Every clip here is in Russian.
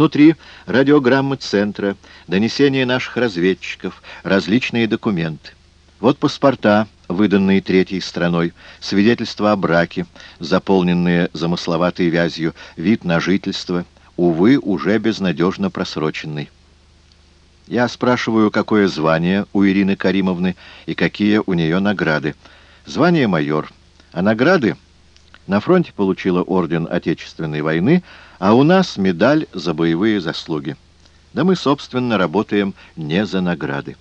Внутри радиограммы центра, донесения наших разведчиков, различные документы. Вот паспорта, выданные третьей страной, свидетельства о браке, заполненные замысловатой вязью, вид на жительство, увы, уже безнадежно просроченный. Я спрашиваю, какое звание у Ирины Каримовны и какие у нее награды. Звание майор, а награды на фронте получила орден Отечественной войны, а у нас медаль за боевые заслуги. Да мы, собственно, работаем не за награды.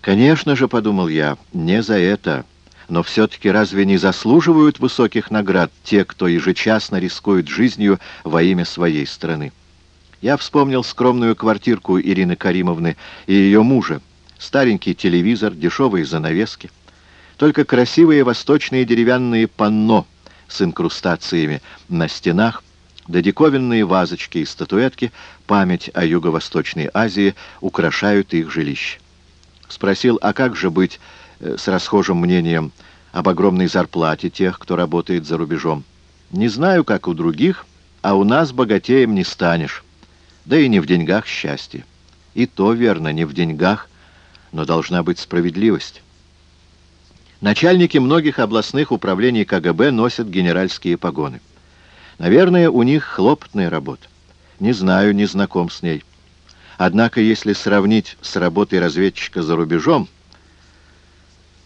Конечно же, подумал я, не за это. Но все-таки разве не заслуживают высоких наград те, кто ежечасно рискует жизнью во имя своей страны? Я вспомнил скромную квартирку Ирины Каримовны и ее мужа, старенький телевизор, дешевые занавески. Только красивые восточные деревянные панно с инкрустациями на стенах, да диковинные вазочки и статуэтки, память о Юго-Восточной Азии, украшают их жилище. Спросил, а как же быть э, с расхожим мнением об огромной зарплате тех, кто работает за рубежом? Не знаю, как у других, а у нас богатеем не станешь. Да и не в деньгах счастье. И то верно, не в деньгах, но должна быть справедливость. Начальники многих областных управлений КГБ носят генеральские погоны. Наверное, у них хлопотная работа. Не знаю, не знаком с ней. Однако, если сравнить с работой разведчика за рубежом...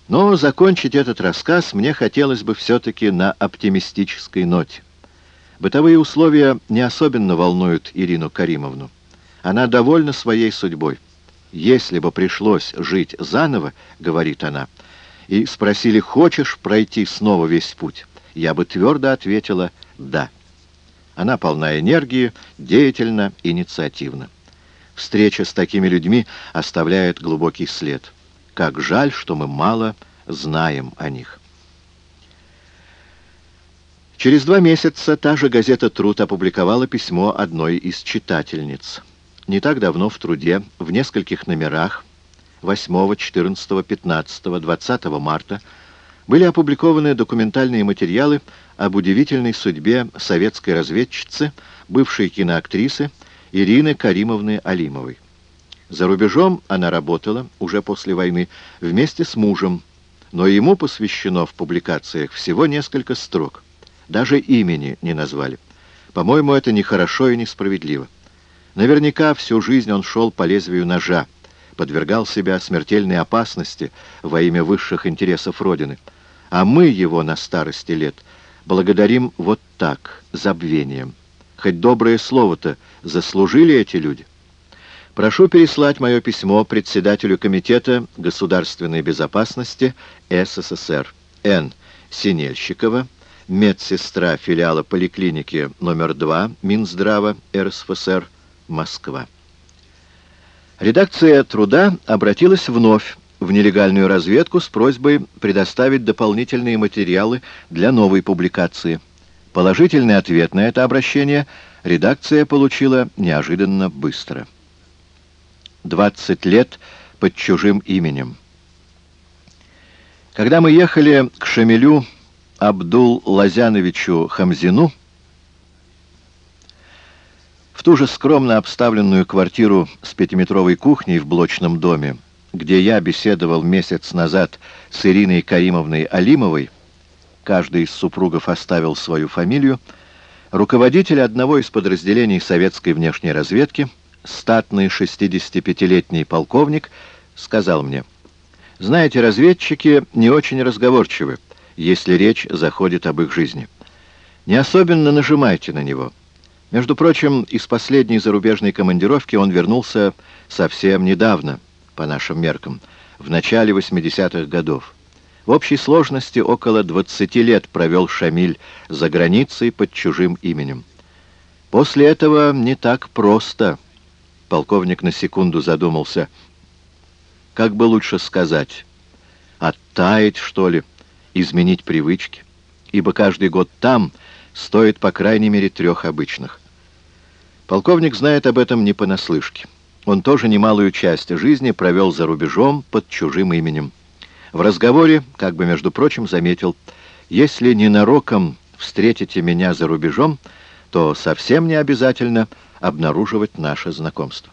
Но закончить этот рассказ мне хотелось бы все-таки на оптимистической ноте. Бытовые условия не особенно волнуют Ирину Каримовну. Она довольна своей судьбой. «Если бы пришлось жить заново, — говорит она, — и спросили, хочешь пройти снова весь путь, я бы твердо ответила «да». Она полна энергии, деятельна, инициативна. Встреча с такими людьми оставляет глубокий след. Как жаль, что мы мало знаем о них. Через два месяца та же газета «Труд» опубликовала письмо одной из читательниц. Не так давно в «Труде» в нескольких номерах 8, 14, 15, 20 марта были опубликованы документальные материалы об удивительной судьбе советской разведчицы, бывшей киноактрисы Ирины Каримовны Алимовой. За рубежом она работала, уже после войны, вместе с мужем, но ему посвящено в публикациях всего несколько строк. Даже имени не назвали. По-моему, это нехорошо и несправедливо. Наверняка всю жизнь он шел по лезвию ножа, подвергал себя смертельной опасности во имя высших интересов Родины. А мы его на старости лет благодарим вот так, забвением. Хоть доброе слово-то заслужили эти люди. Прошу переслать мое письмо председателю Комитета государственной безопасности СССР Н. Синельщикова, медсестра филиала поликлиники номер 2 Минздрава РСФСР, Москва. Редакция «Труда» обратилась вновь в нелегальную разведку с просьбой предоставить дополнительные материалы для новой публикации. Положительный ответ на это обращение редакция получила неожиданно быстро. 20 лет под чужим именем. Когда мы ехали к Шамилю Абдул-Лазяновичу Хамзину, в ту же скромно обставленную квартиру с пятиметровой кухней в блочном доме, где я беседовал месяц назад с Ириной Каримовной Алимовой, каждый из супругов оставил свою фамилию, руководитель одного из подразделений советской внешней разведки, статный 65-летний полковник, сказал мне, «Знаете, разведчики не очень разговорчивы, если речь заходит об их жизни. Не особенно нажимайте на него». Между прочим, из последней зарубежной командировки он вернулся совсем недавно, по нашим меркам, в начале 80-х годов. В общей сложности около 20 лет провел Шамиль за границей под чужим именем. После этого не так просто. Полковник на секунду задумался. Как бы лучше сказать? Оттаять, что ли? Изменить привычки? Ибо каждый год там стоит по крайней мере трех обычных. Полковник знает об этом не понаслышке. Он тоже немалую часть жизни провел за рубежом под чужим именем. В разговоре, как бы между прочим, заметил, «Если ненароком встретите меня за рубежом, то совсем не обязательно обнаруживать наше знакомство.